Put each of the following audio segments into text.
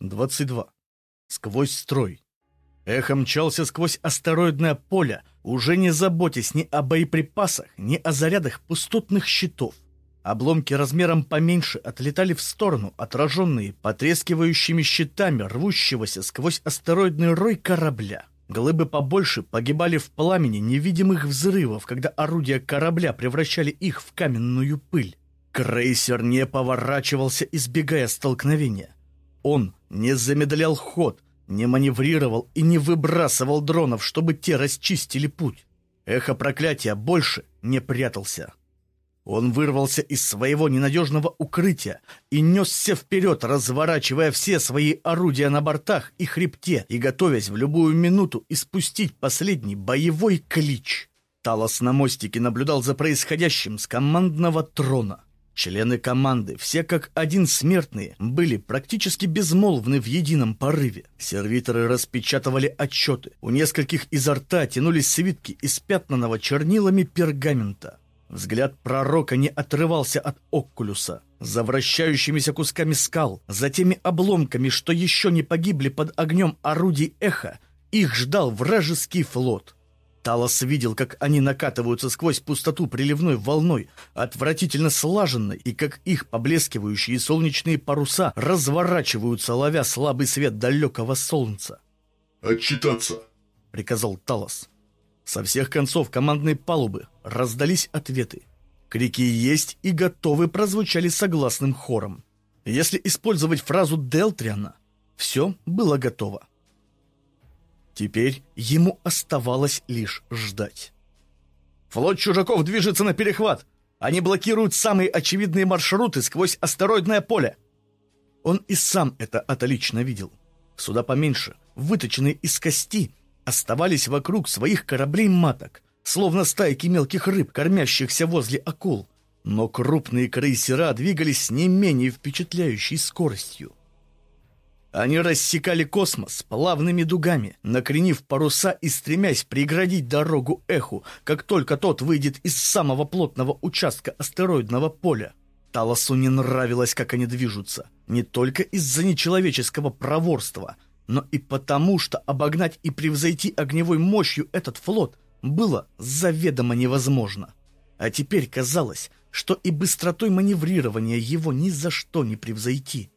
22. Сквозь строй. Эхо мчался сквозь астероидное поле, уже не заботясь ни о боеприпасах, ни о зарядах пустотных щитов. Обломки размером поменьше отлетали в сторону, отраженные потрескивающими щитами рвущегося сквозь астероидный рой корабля. Глыбы побольше погибали в пламени невидимых взрывов, когда орудия корабля превращали их в каменную пыль. Крейсер не поворачивался, избегая столкновения. Он не замедлял ход, не маневрировал и не выбрасывал дронов, чтобы те расчистили путь. Эхо проклятия больше не прятался. Он вырвался из своего ненадежного укрытия и несся вперед, разворачивая все свои орудия на бортах и хребте и готовясь в любую минуту испустить последний боевой клич. Талос на мостике наблюдал за происходящим с командного трона. Члены команды, все как один смертные, были практически безмолвны в едином порыве. Сервиторы распечатывали отчеты. У нескольких изо рта тянулись свитки из пятнанного чернилами пергамента. Взгляд пророка не отрывался от Оккулюса. За вращающимися кусками скал, за теми обломками, что еще не погибли под огнем орудий эха, их ждал вражеский флот. Талос видел, как они накатываются сквозь пустоту приливной волной, отвратительно слаженной, и как их поблескивающие солнечные паруса разворачиваются, ловя слабый свет далекого солнца. «Отчитаться!» — приказал Талос. Со всех концов командной палубы раздались ответы. Крики «Есть» и «Готовы» прозвучали согласным хором. Если использовать фразу Делтриана, все было готово. Теперь ему оставалось лишь ждать. «Флот чужаков движется на перехват! Они блокируют самые очевидные маршруты сквозь астероидное поле!» Он и сам это отлично видел. Суда поменьше, выточенные из кости, оставались вокруг своих кораблей-маток, словно стайки мелких рыб, кормящихся возле акул. Но крупные крейсера двигались с не менее впечатляющей скоростью. Они рассекали космос плавными дугами, накренив паруса и стремясь преградить дорогу эху, как только тот выйдет из самого плотного участка астероидного поля. Талосу не нравилось, как они движутся, не только из-за нечеловеческого проворства, но и потому, что обогнать и превзойти огневой мощью этот флот было заведомо невозможно. А теперь казалось, что и быстротой маневрирования его ни за что не превзойти.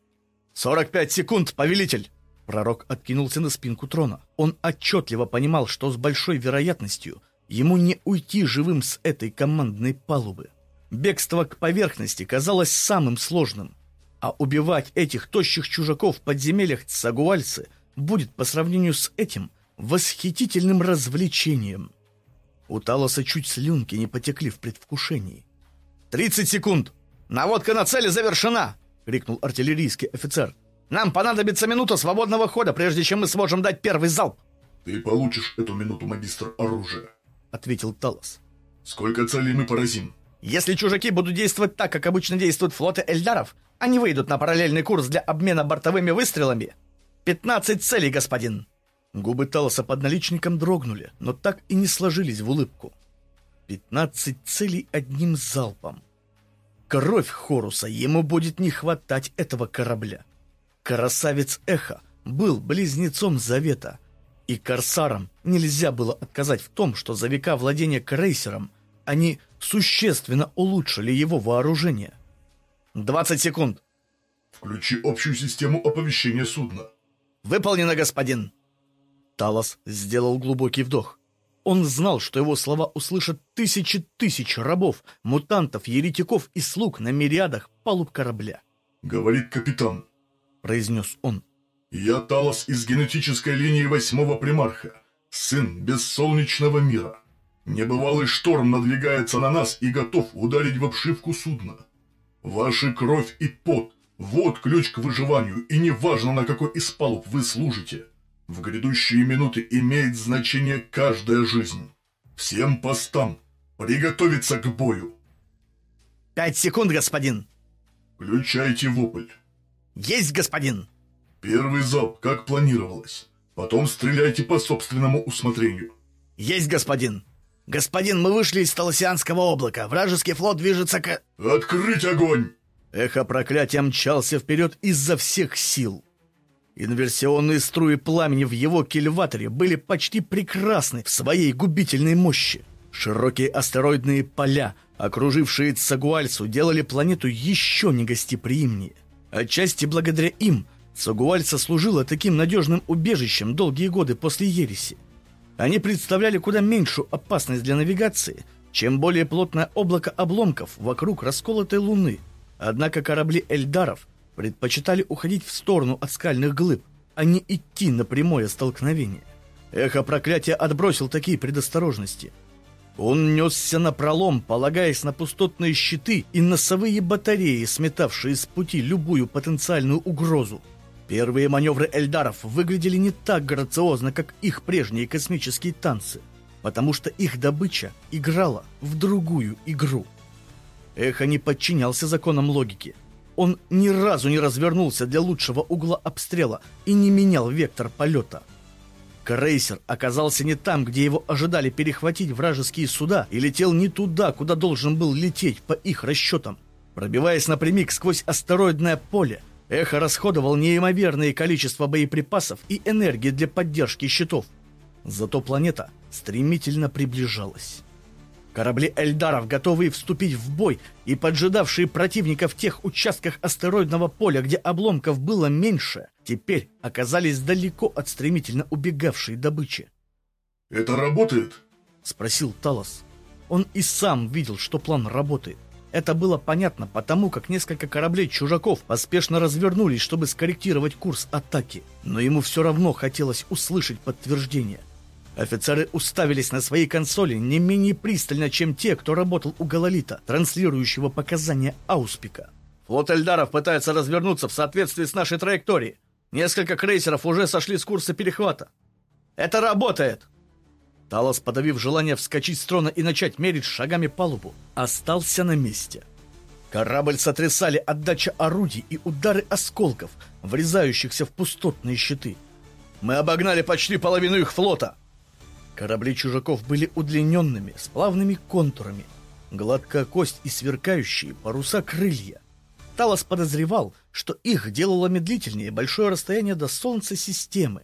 «Сорок пять секунд, повелитель!» Пророк откинулся на спинку трона. Он отчетливо понимал, что с большой вероятностью ему не уйти живым с этой командной палубы. Бегство к поверхности казалось самым сложным, а убивать этих тощих чужаков в подземельях Цагуальцы будет по сравнению с этим восхитительным развлечением. У Талоса чуть слюнки не потекли в предвкушении. «Тридцать секунд! Наводка на цели завершена!» — крикнул артиллерийский офицер. «Нам понадобится минута свободного хода, прежде чем мы сможем дать первый залп!» «Ты получишь эту минуту, магистр оружия», — ответил Талос. «Сколько целей мы поразим?» «Если чужаки будут действовать так, как обычно действуют флоты Эльдаров, они выйдут на параллельный курс для обмена бортовыми выстрелами. Пятнадцать целей, господин!» Губы Талоса под наличником дрогнули, но так и не сложились в улыбку. «Пятнадцать целей одним залпом!» Кровь Хоруса, ему будет не хватать этого корабля. Красавец Эхо был близнецом Завета, и корсарам нельзя было отказать в том, что за века владения крейсером они существенно улучшили его вооружение. «Двадцать секунд!» «Включи общую систему оповещения судна». «Выполнено, господин!» Талос сделал глубокий вдох. Он знал, что его слова услышат тысячи тысяч рабов, мутантов, еретиков и слуг на мириадах палуб корабля. «Говорит капитан», — произнес он. «Я Талос из генетической линии восьмого примарха, сын бессолнечного мира. Небывалый шторм надвигается на нас и готов ударить в обшивку судна. Ваши кровь и пот — вот ключ к выживанию, и неважно, на какой из палуб вы служите». В грядущие минуты имеет значение каждая жизнь. Всем постам приготовиться к бою. Пять секунд, господин. Включайте вопль. Есть, господин. Первый залп, как планировалось. Потом стреляйте по собственному усмотрению. Есть, господин. Господин, мы вышли из Талосианского облака. Вражеский флот движется к... Открыть огонь! Эхо проклятия мчался вперед изо всех сил. Инверсионные струи пламени в его кильваторе были почти прекрасны в своей губительной мощи. Широкие астероидные поля, окружившие Цагуальсу, делали планету еще негостеприимнее. Отчасти благодаря им Цагуальса служила таким надежным убежищем долгие годы после ереси. Они представляли куда меньшую опасность для навигации, чем более плотное облако обломков вокруг расколотой Луны. Однако корабли Эльдаров предпочитали уходить в сторону от скальных глыб, а не идти на прямое столкновение. Эхо проклятия отбросил такие предосторожности – он несся на пролом, полагаясь на пустотные щиты и носовые батареи, сметавшие с пути любую потенциальную угрозу. Первые маневры Эльдаров выглядели не так грациозно, как их прежние космические танцы, потому что их добыча играла в другую игру. Эхо не подчинялся законам логики. Он ни разу не развернулся для лучшего угла обстрела и не менял вектор полета – Крейсер оказался не там, где его ожидали перехватить вражеские суда, и летел не туда, куда должен был лететь по их расчетам. Пробиваясь напрямик сквозь астероидное поле, Эхо расходовал неимоверное количество боеприпасов и энергии для поддержки щитов. Зато планета стремительно приближалась. Корабли Эльдаров, готовые вступить в бой и поджидавшие противника в тех участках астероидного поля, где обломков было меньше, теперь оказались далеко от стремительно убегавшей добычи. «Это работает?» — спросил Талос. Он и сам видел, что план работает. Это было понятно потому, как несколько кораблей чужаков поспешно развернулись, чтобы скорректировать курс атаки. Но ему все равно хотелось услышать подтверждение. Офицеры уставились на свои консоли не менее пристально, чем те, кто работал у Галалита, транслирующего показания Ауспика. «Флот Эльдаров пытается развернуться в соответствии с нашей траекторией. Несколько крейсеров уже сошли с курса перехвата. Это работает!» Талос, подавив желание вскочить с трона и начать мерить шагами палубу, остался на месте. Корабль сотрясали отдача орудий и удары осколков, врезающихся в пустотные щиты. «Мы обогнали почти половину их флота!» Корабли чужаков были удлиненными, с плавными контурами, гладкая кость и сверкающие паруса крылья. Талос подозревал, что их делало медлительнее большое расстояние до Солнца системы.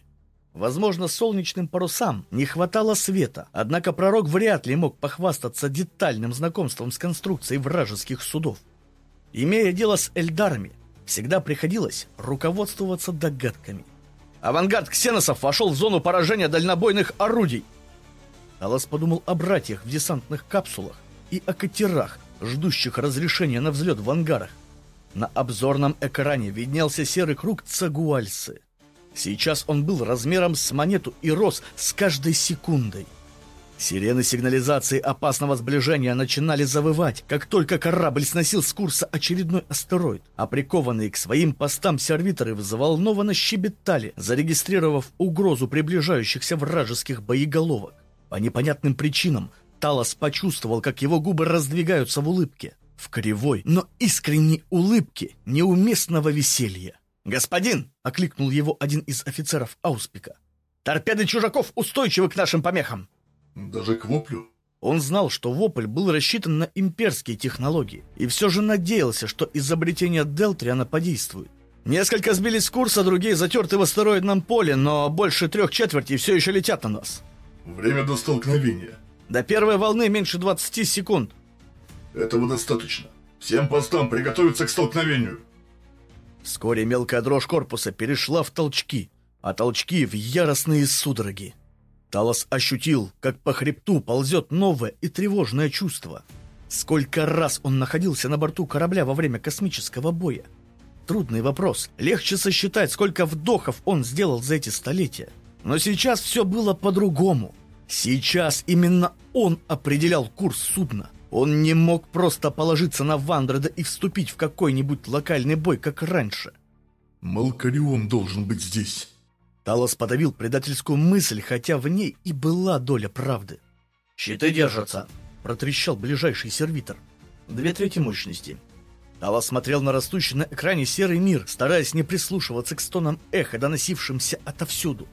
Возможно, солнечным парусам не хватало света, однако пророк вряд ли мог похвастаться детальным знакомством с конструкцией вражеских судов. Имея дело с Эльдарами, всегда приходилось руководствоваться догадками. Авангард ксеносов вошел в зону поражения дальнобойных орудий, Алас подумал о братьях в десантных капсулах и о катерах, ждущих разрешения на взлет в ангарах. На обзорном экране виднелся серый круг Цагуальсы. Сейчас он был размером с монету и рос с каждой секундой. Сирены сигнализации опасного сближения начинали завывать, как только корабль сносил с курса очередной астероид, а прикованные к своим постам сервиторы взволнованно щебетали, зарегистрировав угрозу приближающихся вражеских боеголовок. По непонятным причинам Талос почувствовал, как его губы раздвигаются в улыбке. В кривой, но искренней улыбке неуместного веселья. «Господин!» — окликнул его один из офицеров Ауспика. «Торпеды чужаков устойчивы к нашим помехам!» «Даже к воплю?» Он знал, что вопль был рассчитан на имперские технологии, и все же надеялся, что изобретение Делтриана подействует. Несколько сбились с курса, другие затерты в астероидном поле, но больше трех четвертей все еще летят на нас. Время до столкновения. До первой волны меньше 20 секунд. Этого достаточно. Всем постам приготовиться к столкновению. Вскоре мелкая дрожь корпуса перешла в толчки, а толчки в яростные судороги. Талос ощутил, как по хребту ползет новое и тревожное чувство. Сколько раз он находился на борту корабля во время космического боя? Трудный вопрос. Легче сосчитать, сколько вдохов он сделал за эти столетия. Но сейчас все было по-другому. Сейчас именно он определял курс судна. Он не мог просто положиться на Вандреда и вступить в какой-нибудь локальный бой, как раньше. «Малкарион должен быть здесь». Талос подавил предательскую мысль, хотя в ней и была доля правды. «Щиты держатся!» — протрещал ближайший сервитор. «Две трети мощности». Талос смотрел на растущий на экране серый мир, стараясь не прислушиваться к стонам эха, доносившимся отовсюду.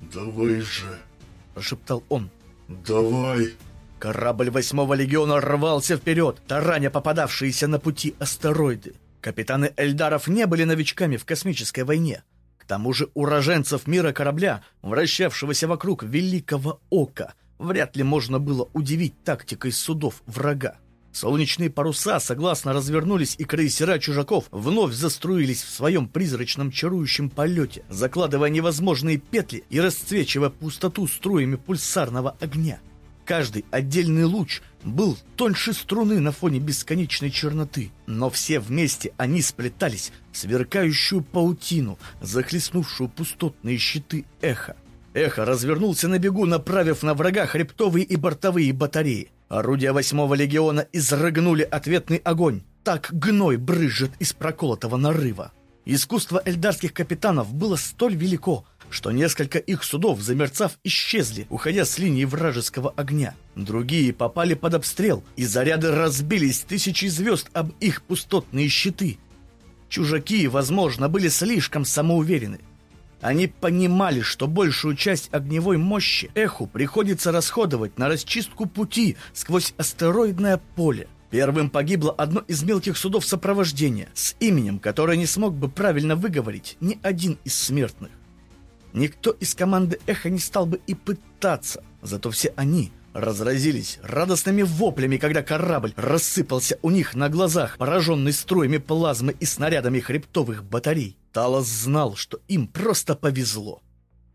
«Давай же!» – прошептал он. «Давай!» Корабль восьмого легиона рвался вперед, тараня попадавшиеся на пути астероиды. Капитаны Эльдаров не были новичками в космической войне. К тому же уроженцев мира корабля, вращавшегося вокруг Великого Ока, вряд ли можно было удивить тактикой судов врага. Солнечные паруса согласно развернулись, и крейсера чужаков вновь заструились в своем призрачном чарующем полете, закладывая невозможные петли и расцвечивая пустоту струями пульсарного огня. Каждый отдельный луч был тоньше струны на фоне бесконечной черноты, но все вместе они сплетались в сверкающую паутину, захлестнувшую пустотные щиты эха. Эхо развернулся на бегу, направив на врага хребтовые и бортовые батареи. Орудия восьмого легиона изрыгнули ответный огонь. Так гной брызжет из проколотого нарыва. Искусство эльдарских капитанов было столь велико, что несколько их судов, замерцав, исчезли, уходя с линии вражеского огня. Другие попали под обстрел, и заряды разбились тысячи звезд об их пустотные щиты. Чужаки, возможно, были слишком самоуверены. Они понимали, что большую часть огневой мощи эху приходится расходовать на расчистку пути сквозь астероидное поле. Первым погибло одно из мелких судов сопровождения с именем, которое не смог бы правильно выговорить ни один из смертных. Никто из команды «Эхо» не стал бы и пытаться, зато все они разразились радостными воплями, когда корабль рассыпался у них на глазах, пораженный струями плазмы и снарядами хребтовых батарей. Талос знал, что им просто повезло.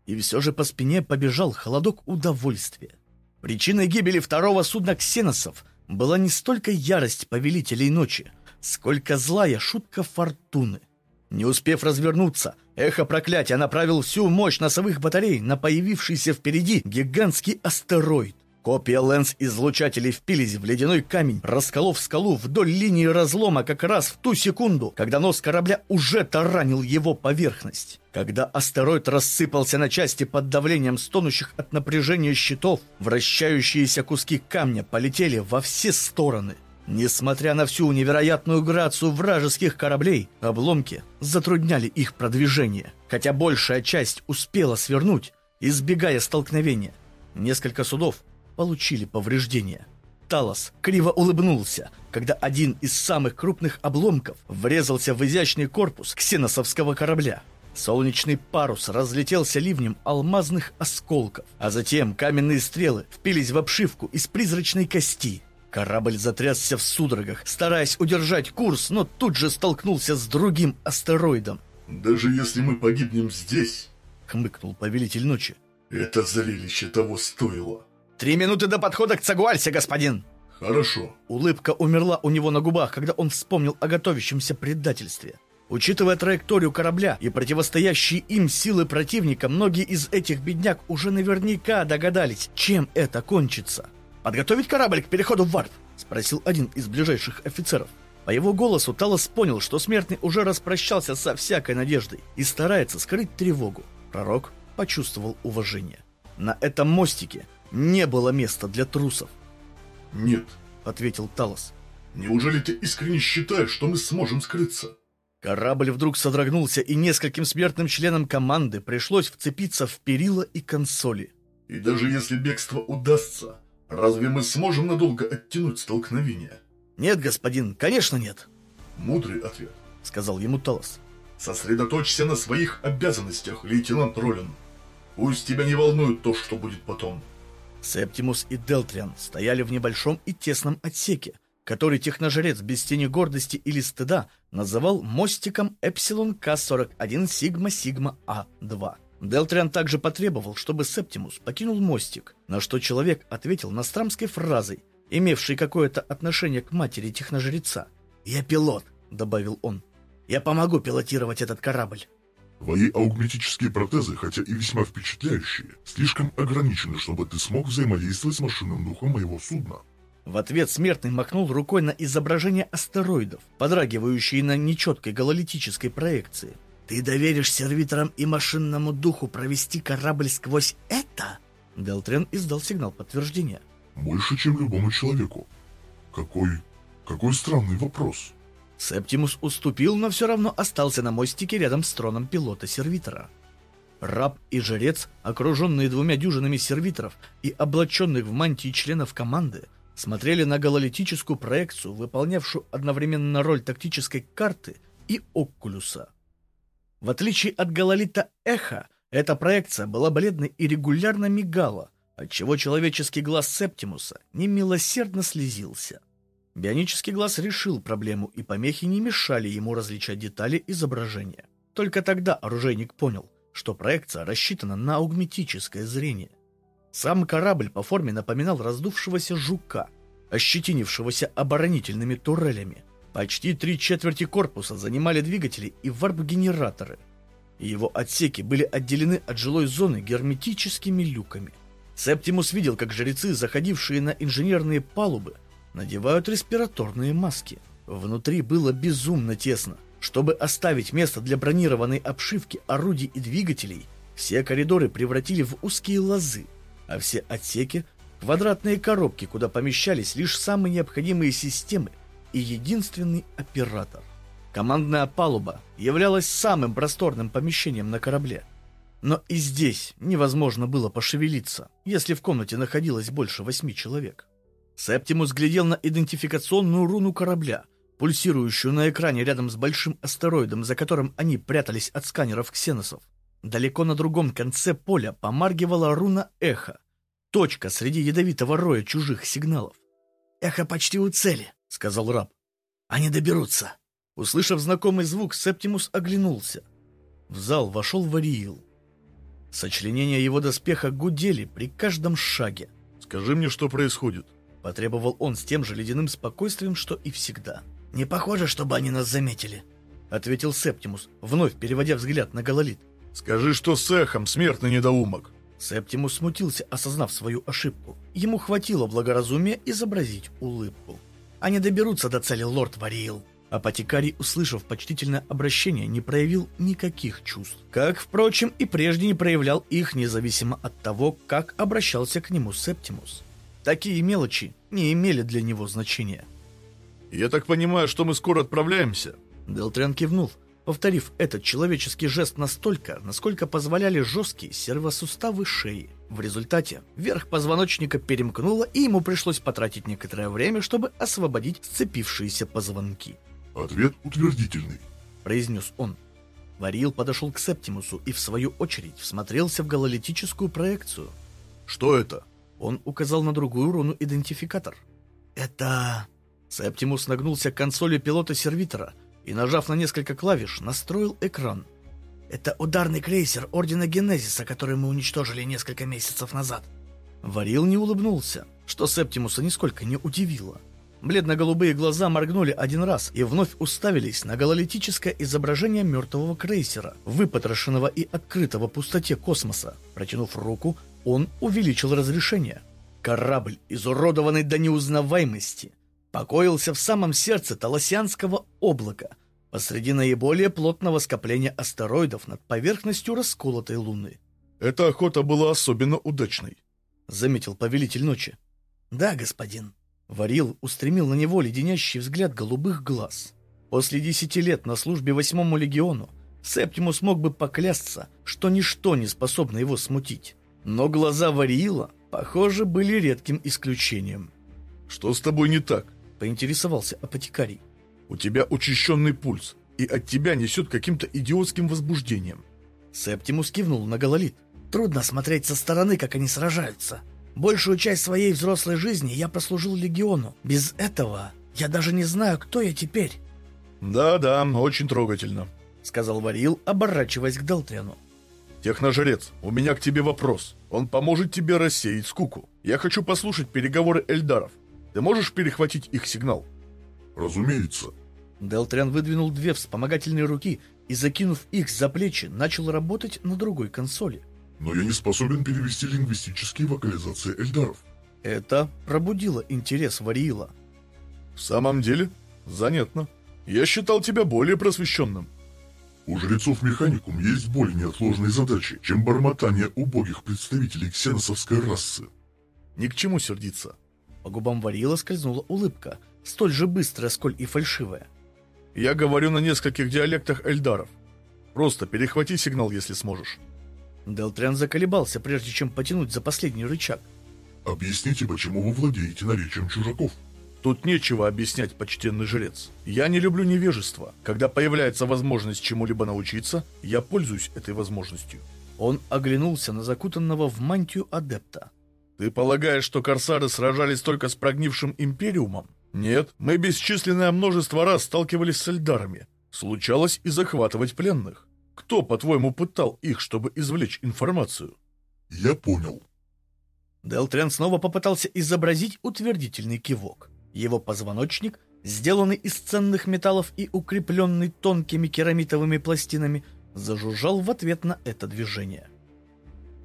И все же по спине побежал холодок удовольствия. Причиной гибели второго судна ксеносов была не столько ярость повелителей ночи, сколько злая шутка фортуны — не успев развернуться, эхо проклятия направил всю мощь носовых батарей на появившийся впереди гигантский астероид. Копия лэнс-излучателей впились в ледяной камень, расколов скалу вдоль линии разлома как раз в ту секунду, когда нос корабля уже таранил его поверхность. Когда астероид рассыпался на части под давлением стонущих от напряжения щитов, вращающиеся куски камня полетели во все стороны. Несмотря на всю невероятную грацию вражеских кораблей, обломки затрудняли их продвижение, хотя большая часть успела свернуть, избегая столкновения. Несколько судов получили повреждения. Талос криво улыбнулся, когда один из самых крупных обломков врезался в изящный корпус ксеносовского корабля. Солнечный парус разлетелся ливнем алмазных осколков, а затем каменные стрелы впились в обшивку из призрачной кости – Корабль затрясся в судорогах, стараясь удержать курс, но тут же столкнулся с другим астероидом. «Даже если мы погибнем здесь», — хмыкнул повелитель ночи, — «это зрелище того стоило». «Три минуты до подхода к Цагуальсе, господин!» «Хорошо». Улыбка умерла у него на губах, когда он вспомнил о готовящемся предательстве. Учитывая траекторию корабля и противостоящие им силы противника, многие из этих бедняк уже наверняка догадались, чем это кончится. «Подготовить корабль к переходу в варп?» — спросил один из ближайших офицеров. По его голосу Талос понял, что смертный уже распрощался со всякой надеждой и старается скрыть тревогу. Пророк почувствовал уважение. На этом мостике не было места для трусов. «Нет», — ответил Талос. «Неужели ты искренне считаешь, что мы сможем скрыться?» Корабль вдруг содрогнулся, и нескольким смертным членам команды пришлось вцепиться в перила и консоли. «И даже если бегство удастся, Разве мы сможем надолго оттянуть столкновение? Нет, господин, конечно нет. Мудрый ответ, сказал ему Талос. Сосредоточься на своих обязанностях, лейтенант Ролин. Пусть тебя не волнует то, что будет потом. Септимус и Делтриан стояли в небольшом и тесном отсеке, который техножрец без тени гордости или стыда называл мостиком Эпсилон К-41 Сигма Сигма А-2. Делтриан также потребовал, чтобы Септимус покинул мостик, на что человек ответил настрамской фразой, имевшей какое-то отношение к матери техножреца. «Я пилот», — добавил он. «Я помогу пилотировать этот корабль». Твои аугметические протезы, хотя и весьма впечатляющие, слишком ограничены, чтобы ты смог взаимодействовать с машинным духом моего судна. В ответ смертный махнул рукой на изображение астероидов, подрагивающие на нечеткой гололитической проекции. «Ты доверишь сервиторам и машинному духу провести корабль сквозь это?» Делтрен издал сигнал подтверждения. «Больше, чем любому человеку. Какой... какой странный вопрос». Септимус уступил, но все равно остался на мостике рядом с троном пилота-сервитора. Раб и жрец, окруженные двумя дюжинами сервиторов и облаченных в мантии членов команды, смотрели на гололитическую проекцию, выполнявшую одновременно роль тактической карты и окулюса. В отличие от гололита Эхо, эта проекция была бледной и регулярно мигала, отчего человеческий глаз Септимуса немилосердно слезился. Бионический глаз решил проблему, и помехи не мешали ему различать детали изображения. Только тогда оружейник понял, что проекция рассчитана на аугметическое зрение. Сам корабль по форме напоминал раздувшегося жука, ощетинившегося оборонительными турелями. Почти три четверти корпуса занимали двигатели и варп-генераторы. Его отсеки были отделены от жилой зоны герметическими люками. Септимус видел, как жрецы, заходившие на инженерные палубы, надевают респираторные маски. Внутри было безумно тесно. Чтобы оставить место для бронированной обшивки орудий и двигателей, все коридоры превратили в узкие лозы, а все отсеки — квадратные коробки, куда помещались лишь самые необходимые системы и единственный оператор. Командная палуба являлась самым просторным помещением на корабле. Но и здесь невозможно было пошевелиться, если в комнате находилось больше восьми человек. Септимус глядел на идентификационную руну корабля, пульсирующую на экране рядом с большим астероидом, за которым они прятались от сканеров ксеносов. Далеко на другом конце поля помаргивала руна эхо, точка среди ядовитого роя чужих сигналов. «Эхо почти у цели», — сказал раб. «Они доберутся». Услышав знакомый звук, Септимус оглянулся. В зал вошел Вариил. Сочленения его доспеха гудели при каждом шаге. «Скажи мне, что происходит?» Потребовал он с тем же ледяным спокойствием, что и всегда. «Не похоже, чтобы они нас заметили», — ответил Септимус, вновь переводя взгляд на Гололит. «Скажи, что с эхом, смертный недоумок!» Септимус смутился, осознав свою ошибку. Ему хватило благоразумия изобразить улыбку. «Они доберутся до цели, лорд Вариил», Апотекарий, услышав почтительное обращение, не проявил никаких чувств. Как, впрочем, и прежде не проявлял их, независимо от того, как обращался к нему Септимус. Такие мелочи не имели для него значения. «Я так понимаю, что мы скоро отправляемся?» Делтриан кивнул, повторив этот человеческий жест настолько, насколько позволяли жесткие сервосуставы шеи. В результате верх позвоночника перемкнуло, и ему пришлось потратить некоторое время, чтобы освободить сцепившиеся позвонки. «Ответ утвердительный», — произнес он. Варил подошел к Септимусу и, в свою очередь, всмотрелся в гололитическую проекцию. «Что это?» Он указал на другую руну-идентификатор. «Это...» Септимус нагнулся к консоли пилота-сервитора и, нажав на несколько клавиш, настроил экран. «Это ударный крейсер Ордена Генезиса, который мы уничтожили несколько месяцев назад». Варил не улыбнулся, что Септимуса нисколько не удивило. Бледно-голубые глаза моргнули один раз и вновь уставились на гололитическое изображение мертвого крейсера, выпотрошенного и открытого пустоте космоса. Протянув руку, он увеличил разрешение. Корабль, изуродованный до неузнаваемости, покоился в самом сердце Таласианского облака, посреди наиболее плотного скопления астероидов над поверхностью расколотой Луны. «Эта охота была особенно удачной», — заметил повелитель ночи. «Да, господин». Варил устремил на него леденящий взгляд голубых глаз. После десяти лет на службе восьмому легиону Септимус мог бы поклясться, что ничто не способно его смутить. Но глаза Вариила, похоже, были редким исключением. «Что с тобой не так?» — поинтересовался апотекарий. «У тебя учащенный пульс, и от тебя несет каким-то идиотским возбуждением». Септимус кивнул на гололит. «Трудно смотреть со стороны, как они сражаются. Большую часть своей взрослой жизни я прослужил легиону. Без этого я даже не знаю, кто я теперь». «Да-да, очень трогательно», — сказал Варил, оборачиваясь к Делтриану. «Техножрец, у меня к тебе вопрос. Он поможет тебе рассеять скуку. Я хочу послушать переговоры Эльдаров. Ты можешь перехватить их сигнал?» «Разумеется». Делтриан выдвинул две вспомогательные руки и, закинув их за плечи, начал работать на другой консоли. «Но я не способен перевести лингвистические вокализации Эльдаров». Это пробудило интерес Вариила. «В самом деле? Занятно. Я считал тебя более просвещенным». У жрецов Механикум есть более неотложные задачи, чем бормотание убогих представителей ксеносовской расы. Ни к чему сердиться. По губам Варила скользнула улыбка, столь же быстрая, сколь и фальшивая. Я говорю на нескольких диалектах эльдаров. Просто перехвати сигнал, если сможешь. Делтриан заколебался, прежде чем потянуть за последний рычаг. Объясните, почему вы владеете наречием чужаков? Тут нечего объяснять, почтенный жрец. Я не люблю невежество. Когда появляется возможность чему-либо научиться, я пользуюсь этой возможностью. Он оглянулся на закутанного в мантию адепта. Ты полагаешь, что корсары сражались только с прогнившим Империумом? Нет, мы бесчисленное множество раз сталкивались с эльдарами. Случалось и захватывать пленных. Кто, по-твоему, пытал их, чтобы извлечь информацию? Я понял. Делтрен снова попытался изобразить утвердительный кивок. Его позвоночник, сделанный из ценных металлов и укрепленный тонкими керамитовыми пластинами, зажужжал в ответ на это движение.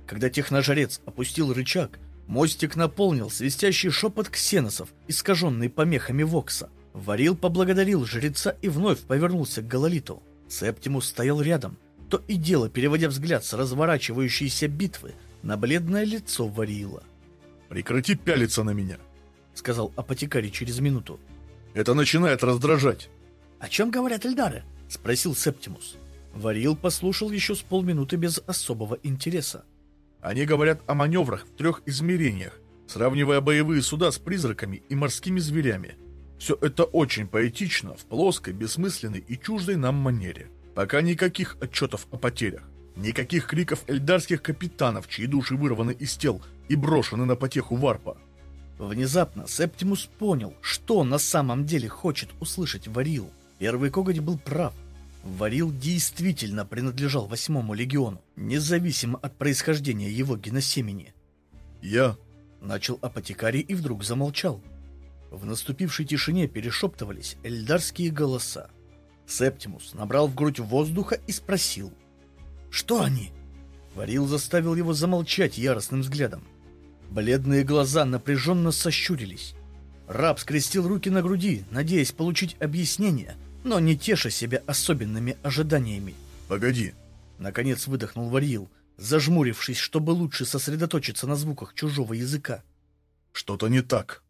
Когда техножрец опустил рычаг, мостик наполнил свистящий шепот ксеносов, искаженный помехами Вокса. Варил поблагодарил жреца и вновь повернулся к Гололиту. Септимус стоял рядом, то и дело переводя взгляд с разворачивающейся битвы на бледное лицо Варила. «Прекрати пялиться на меня!» Сказал апотекарий через минуту. «Это начинает раздражать». «О чем говорят Эльдары?» — спросил Септимус. Варил послушал еще с полминуты без особого интереса. «Они говорят о маневрах в трех измерениях, сравнивая боевые суда с призраками и морскими зверями. Все это очень поэтично, в плоской, бессмысленной и чуждой нам манере. Пока никаких отчетов о потерях, никаких криков эльдарских капитанов, чьи души вырваны из тел и брошены на потеху варпа. Внезапно Септимус понял, что на самом деле хочет услышать Варил. Первый коготь был прав. Варил действительно принадлежал восьмому легиону, независимо от происхождения его геносемени. «Я...» — начал апотекарий и вдруг замолчал. В наступившей тишине перешептывались эльдарские голоса. Септимус набрал в грудь воздуха и спросил. «Что они?» Варил заставил его замолчать яростным взглядом. Бледные глаза напряженно сощурились. Раб скрестил руки на груди, надеясь получить объяснение, но не теша себя особенными ожиданиями. «Погоди!» — наконец выдохнул Варил, зажмурившись, чтобы лучше сосредоточиться на звуках чужого языка. «Что-то не так!»